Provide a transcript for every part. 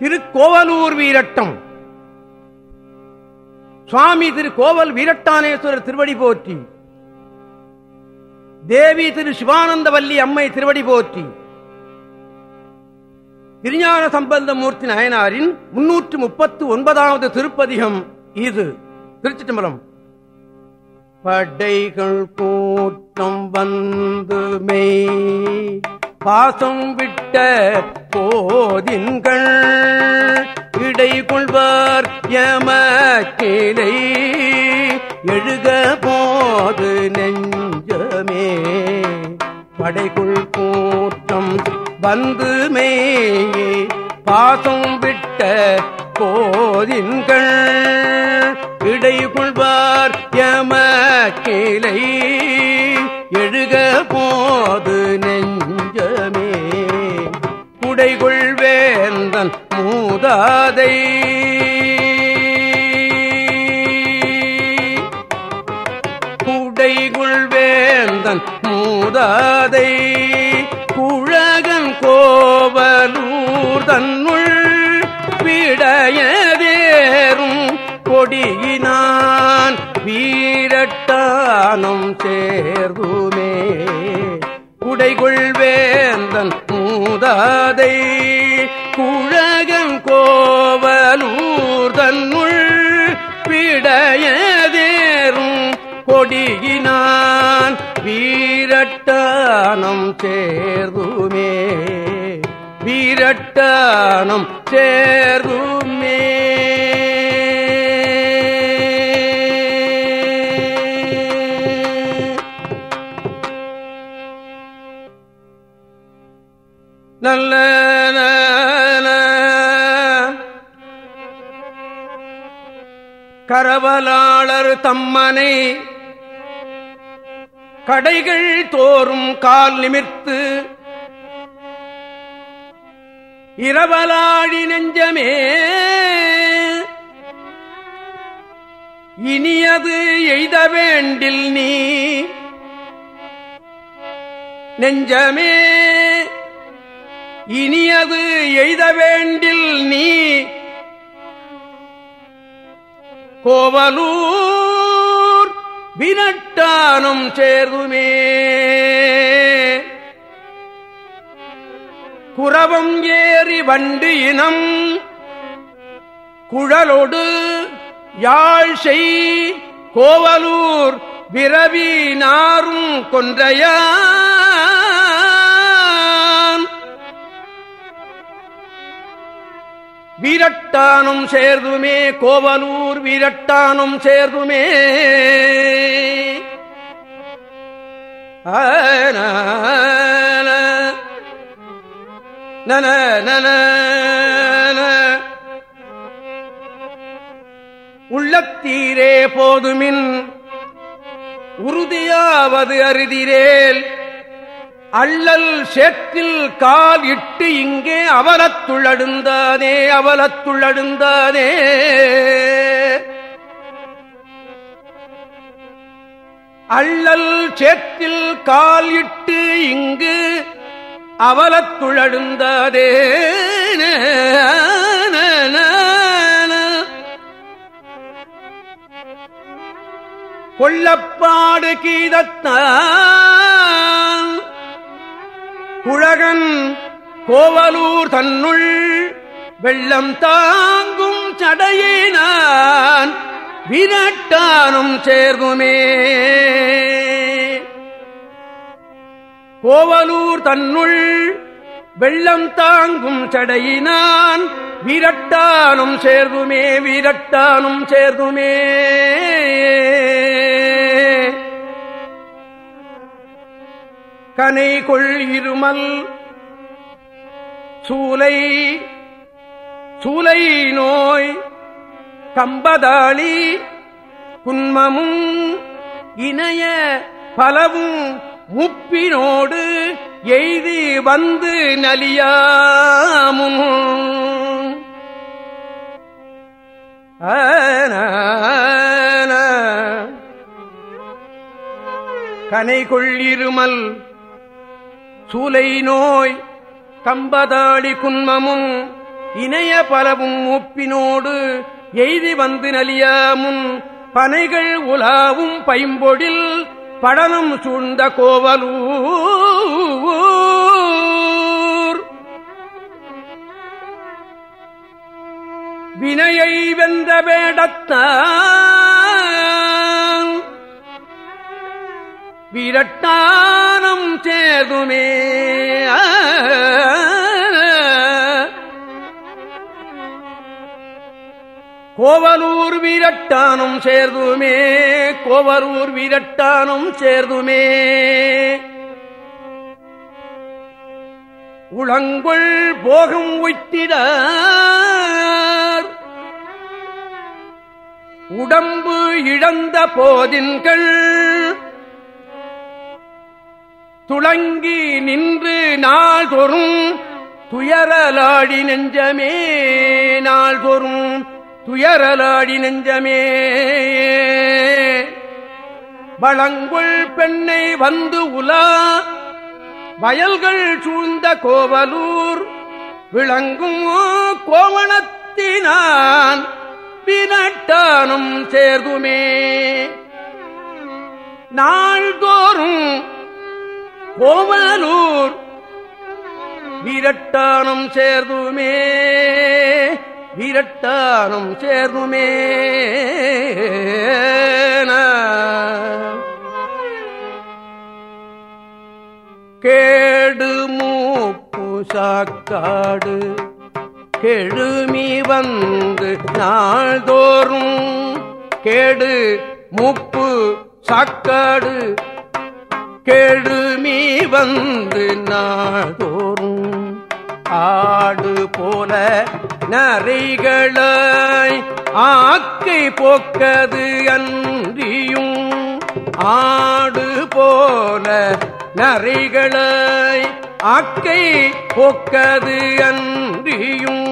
திருக்கோவலூர் வீரட்டம். சுவாமி திரு கோவல் வீரட்டானேஸ்வரர் திருவடி போற்றி. தேவி திரு சிவானந்தவல்லி அம்மை திருவடி போற்றி. திருஞான சம்பந்தமூர்த்தி நயனாரின் முன்னூற்று முப்பத்து ஒன்பதாவது திருப்பதிகம் இது. திருச்சிட்டம்பலம் படைகள் கூட்டம் வந்து மெய். பாசம் விட்ட போதின்கள் இடை கொள்வார் யமக்கிளை எழுக போது நெஞ்சமே. படைக்குள் கூட்டம் வந்து மேயே. பாசம் விட்ட போதின்கள் இடை கொள்வார் யமக்கிளை எழுக போது மூதாதை குடைகுள் வேந்தன் மூதாதை. குழகன் கோவலூர் தன்னுள் விடையதேறும் கொடியினான் வீரட்டானம் சேர்வுமே. குடைகுள் வேந்தன் மூதாதை. கொடியினான் வீரட்டானம் சேர்துமே வீரட்டானம் சேர்துமே நல்ல. கரவலாளர் தம்மனை கடைகள் தோறும் கால் நிமிர்த்து இரவலாடி நெஞ்சமே. இனியது எய்த வேண்டில் நீ நெஞ்சமே. இனியது எய்த வேண்டில் நீ. கோவலூர் வினட்டானும் சேர்துமே குறவம் ஏறி வண்டு இனம் குழலோடு யாழ் செய் கோவலூர் விரவி நாரும் கொன்றையான் வீரட்டானும் சேர்துமே கோவலூர் வீரட்டானும் சேர்துமே நன நன. உள்ளத்தீரே போதுமின் உறுதியாவது அருதிரேல். அள்ளல் சேற்றில் கால் இட்டு இங்கே அவலத்துள்ளடுந்தானே அவலத்துள்ளடுந்தானே. அள்ளல் சேற்றில் கால் இட்டு இங்கு அவலத்துழழுந்தாதே கொல்லப்பாடு கீதத்தான் குழகன் கோவலூர் தன்னுள் வெள்ளம் தாங்கும் சடையினான் வினட்டானும் சேர்துமே கோவலூர் தன்னுள் வெள்ளம் தாங்கும் சடையினான் விரட்டானும் சேர்துமே விரட்டானும் சேர்துமே கனை கொள் இருமல். சூலை சூலை நோய். கம்பதாளி குன்மமும் இணைய பலவும் முப்பினோடு எய்தி வந்து நலியாமும். கனை கொள்ளிருமல் சூலை நோய் கம்பதாடி குன்மமும் இணைய பலவும் ஒப்பினோடு எய்தி வந்து நலியாமுன் பனைகள் உலாவும் பைம்பொழில் படனம் சூழ்ந்த கோவலூர். வினையை வெந்த வேடத்தான் விரட்டானம் சேதுமே கோவலூர் வீரட்டானும் சேர்துமே. கோவலூர் வீரட்டானும் சேர்துமே. உளங்குள் போகம் உய்த்திட உடம்பு இழந்த போதின்கள். துளங்கி நின்று நாள் தோறும் துயரலாடி நெஞ்சமே நாள் தோறும் துயரலாடி நெஞ்சமே. வளங்குள் பெண்ணை வந்து உலா வயல்கள் சூழ்ந்த கோவலூர் விளங்கும் கோவணத்தினான் பினட்டானும் சேர்துமே. நாள்தோறும் கோவலூர் வீரட்டானம் சேர்ந்துமே வீரட்டானம் சேர்ந்துமே. கேடு மூப்பு சாக்காடு கெழுமி வந்து நாள்தோறும். கேடு மூப்பு சாக்காடு கெழுமி வந்து நாள்தோறும் ஆடு போல நரைகளாய் ஆக்கை போக்கது அன்றியும். ஆடு போல நரைகளாய் ஆக்கை போக்கது அன்றியும்.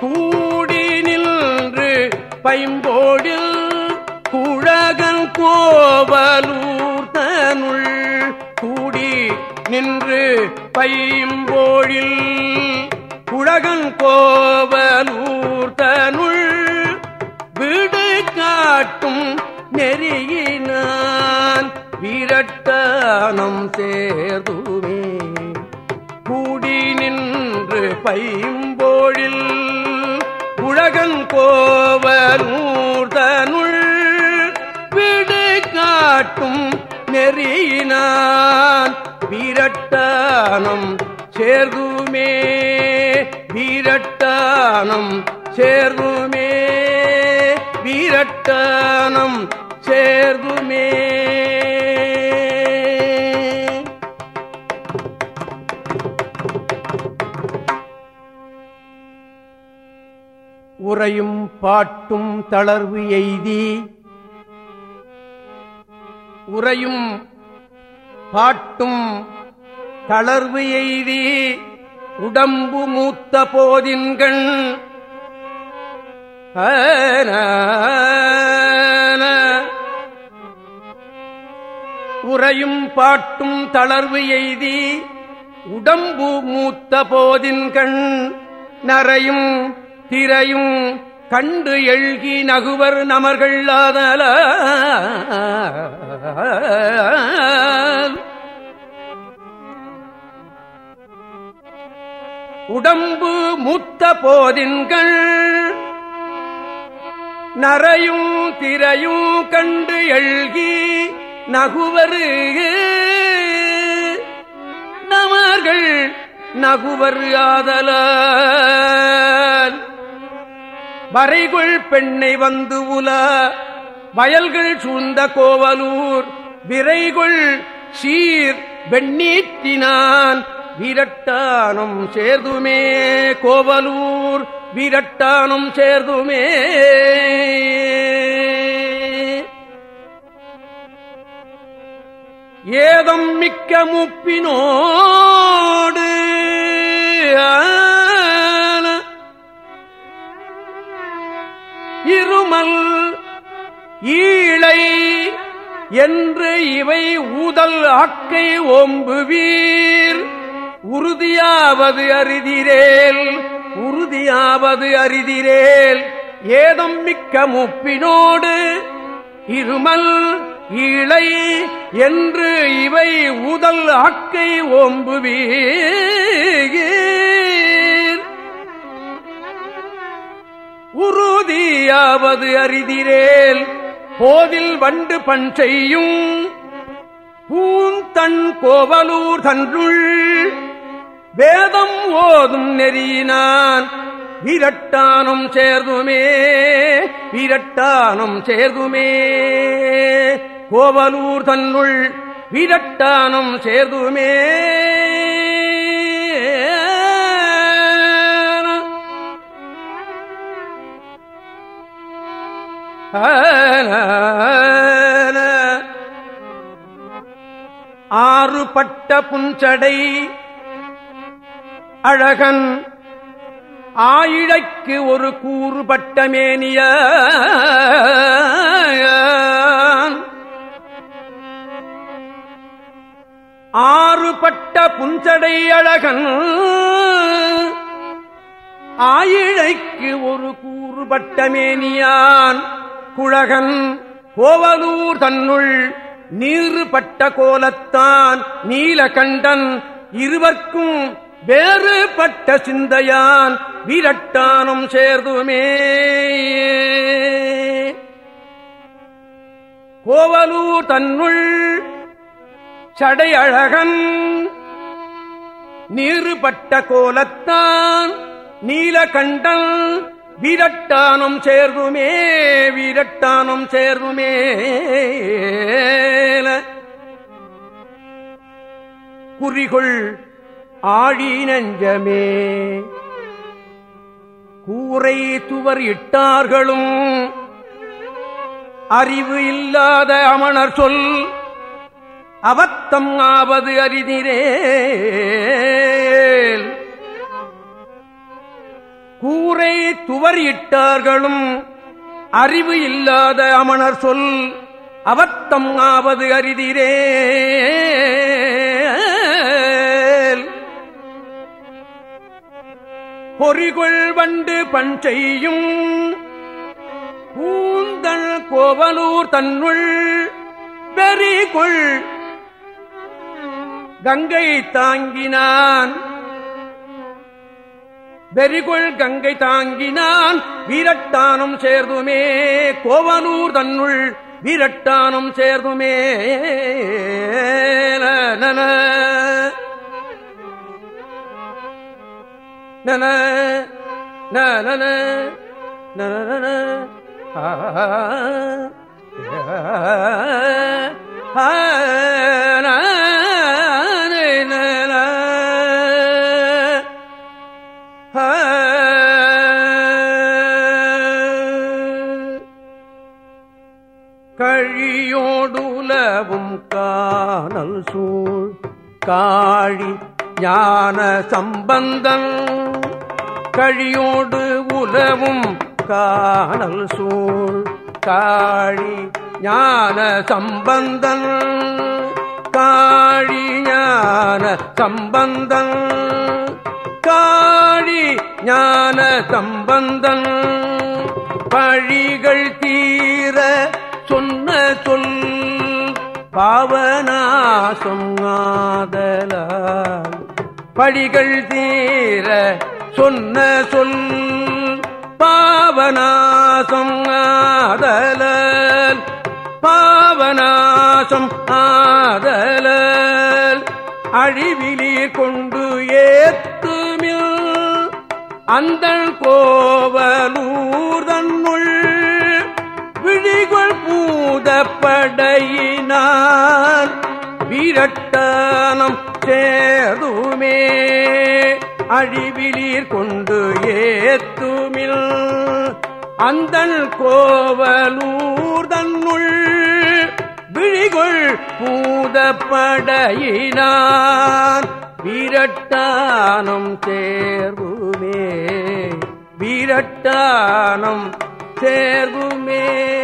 கூடி நின்று பைம்போடில் குழகன் கோவலூர் நின்று பைம்போழில் குழகன் கோவலூர் தனுள் விடு காட்டும் நெறியினான் வீரட்டானம் சேர்துவே கூடி நின்று பைம்போழில் உலகன் கோவலூர் தனுள் விடு காட்டும் நெறியினான் வீரட்டானம் சேர்துமே வீரட்டானம் சேர்துமே வீரட்டானம் சேர்துமே உறையும் பாட்டும் தளர்வு எய்தி உறையும் பாட்டும் தளர்வு எய்தி உடம்பு மூத்த போதின்கண். உறையும் பாட்டும் தளர்வு எய்தி உடம்பு மூத்த போதின்கண். நரையும் திரையும் கண்டு எழுகி நகுவர் நமர்கள் ஆதல. உடம்பு மூத்த போதின்கள். நரையும் திரையும் கண்டு எழுகி நகுவரு. நமர்கள் நகுவர் ஆதல. வரைகுள் பெண்ணை வந்து உல. வயல்கள் சூழ்ந்த கோவலூர் விரைகுள் சீர் வெண்ணீட்டினான் வீரட்டானும் சேர்துமே கோவலூர் வீரட்டானும் சேர்துமே. ஏதம் மிக்க முப்பினோடு இருமல் ஈழை என்று இவை ஊதல் ஆக்கை ஓம்புவீர். உறுதியாவது அரிதிரேல் உறுதியாவது அரிதிரேல் ஏதம் மிக்க முப்பினோடு இருமல் இளை என்று இவை உதல் ஆக்கை ஓம்புவீர். உறுதியாவது அறிதிரேல். போதில் வண்டு பண் செய்யும் பூந்தன் கோவலூர் தன்றுள் வேதம் ஓதும் நெறியினான். விரட்டானும் சேர்துமே விரட்டானும் சேர்துமே கோவலூர் தன்னுள். விரட்டானும் சேர்துமே ஆறுபட்ட புஞ்சடை அழகன் ஆயிழைக்கு ஒரு கூறுபட்ட மேனிய ஆறுபட்ட புஞ்சடை அழகன் ஆயிழைக்கு ஒரு கூறுபட்ட மேனியான் குழகன் கோவலூர் தன்னுள் நீறுபட்ட கோலத்தான் நீலகண்டன் இருவர்க்கும் வேறுபட்ட சிந்தையான் வீரட்டானும் சேர்துமே கோவலூர் தன்னுள் சடையழகன் நீறுபட்ட கோலத்தான் நீலகண்டன் வீரட்டானம் சேர்வுமே வீரட்டானம் சேர்வுமே. குறிகொள் ஆழி நஞ்சமே. கூரை துவர் இட்டார்களும் அறிவு இல்லாத அமணர் சொல் அவத்தம் ஆவது அறிதிரே கூரை துவர் இட்டார்களும் அறிவு இல்லாத அமணர் சொல் அவத்தம் ஆவது அறிதிரே பொறிகொள் வண்டு பஞ்செய்யும் பூந்தள் கோவலூர் தன்னுள் வெறிகொள். கங்கை தாங்கினான் வெறிகொள் கங்கை தாங்கினான் வீரட்டானம் சேர்துமே கோவனூர் தன்னுள் வீரட்டானம் சேர்துமே நன நன நன நன கழியோடுலவும் சம்பந்தன் கழியோடு உலவும் காணல் சூழ் காழி ஞான சம்பந்தன் காழி ஞான சம்பந்தன் காழி ஞான சம்பந்தன் பழிகள் தீர சொன்ன சொல் பாவனா சொன்னாதலால் படிகள் தீர சொன்ன சொல் பாவனாசம் ஆதலால் பாவனாசம் ஆதலால். அழிவிலி கொண்டு ஏத்துமில் அந்த கோவலூர் தன்னுள் விழிகள் பூதப்படையினான். வீரட்டானம் சேதுமே அழிவிலீர் கொண்டு ஏத்துமில். அந்த கோவலூர் தன்னுள் விழிகொள் பூதப்படையினான். வீரட்டானம் சேர்வுமே. வீரட்டானம் சேர்வுமே.